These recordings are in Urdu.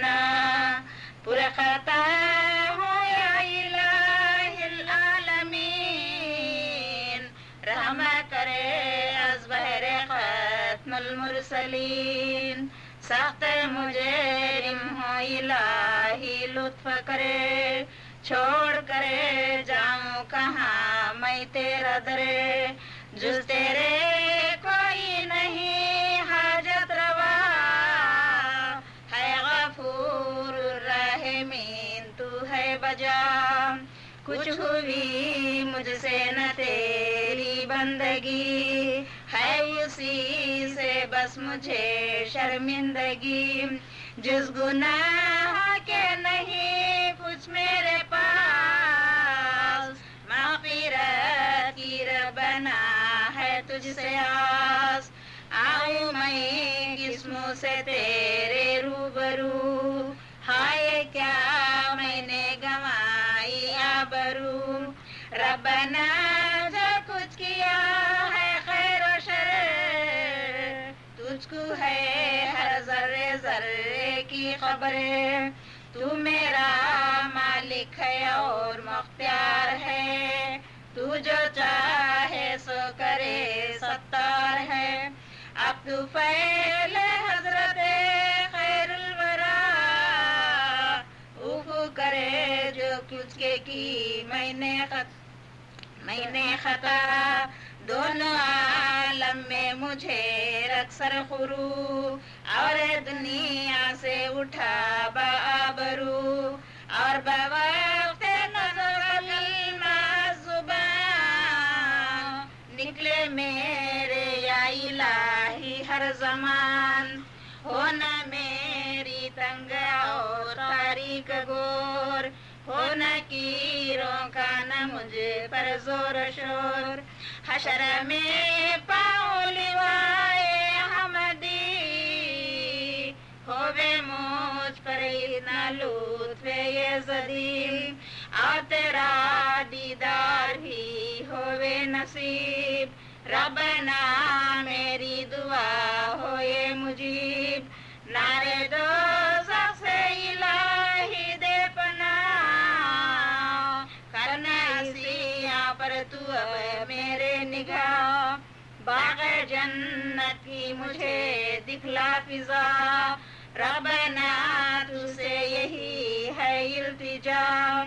جانا پورا خطا ہوں یا الہ العالمین رحمت کرے از بحر ختم المرسلین سخت مجرم ہو الہی لطف کرے، چھوڑ کرے جاؤں کہاں میں تیرا درے، جز تیرے ہے بجا کچھ ہوئی مجھ سے نہ تیری بندگی ہے اسی سے بس مجھے شرمندگی جس گناہ کے نہیں کچھ میرے پاس مغفرت کی ربنا ہے تجھ سے آس آؤں میں قسموں سے تیرے روبرو ہائے ربنا جو کچھ کیا ہے خیر و شر، تجھ کو ہے ہر ذرے ذرے کی خبریں تو میرا مالک ہے اور مختار ہے، تو جو چاہے سو کرے ستار ہے۔ اب تو فیل میں نے خطا، دونوں عالم میں مجھے رکھ سر خرو، اور دنیا سے اٹھا بابرو اور بوقت نظر زبان نکلے میرے یا الہی ہر زمان ہونا میری تنگ اور تاریخ گور ہونا کیروں کا نہ مجھے پر زور شور۔ حشر میں پاؤں لیوائے حمدی۔ ہووے مجھ پر اتنا لطف یہ زدی اور تیرا دیدار بھی ہووے نصیب۔ ربنا میری دعا ہوئے مجیب۔ نارے تو اب میرے نگاہ باغ جنت کی مجھے دکھلا فضا۔ ربنا تو سے یہی ہے التجا۔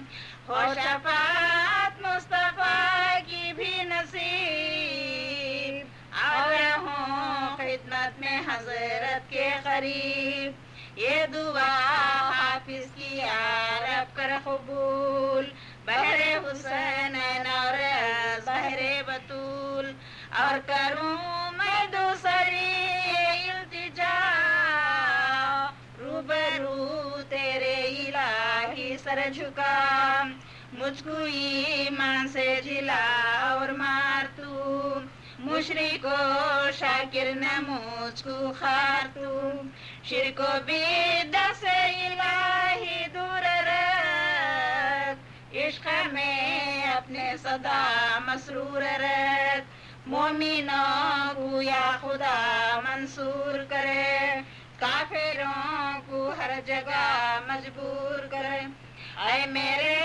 ہو شفاعت مصطفیٰ کی بھی نصیب۔ اور ہوں خدمت میں حضرت کے قریب۔ یہ دعا حافظ کی عرب کر اور کروں میں دوسری التجا۔ روبرو تیرے الہی سر جھکا۔ مجھ کو ایمان سے جلا اور مار تو۔ مشرق و شاکر نہ مجھ کو خار تو۔ شرک و بیدہ سے الہی دور رکھ عشق میں اپنے صدا مسرور رکھ مومنوں کو یا خدا منصور کرے، کافروں کو ہر جگہ مجبور کرے۔ اے میرے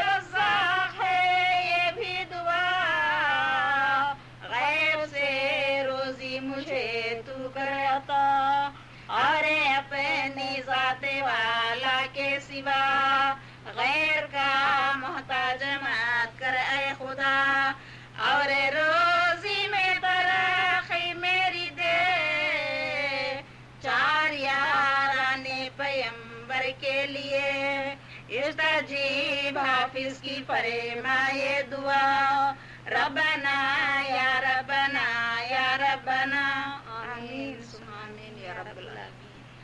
رزاق ہے، یہ بھی دعا۔ غیب سے روزی مجھے تو کر عطا۔ اور اپنی ذات والا کے سوا کے لیے۔ استجیب حافظ کی فرمائے دعا۔ ربنا